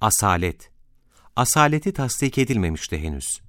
Asalet. Asaleti tasdik edilmemişti henüz.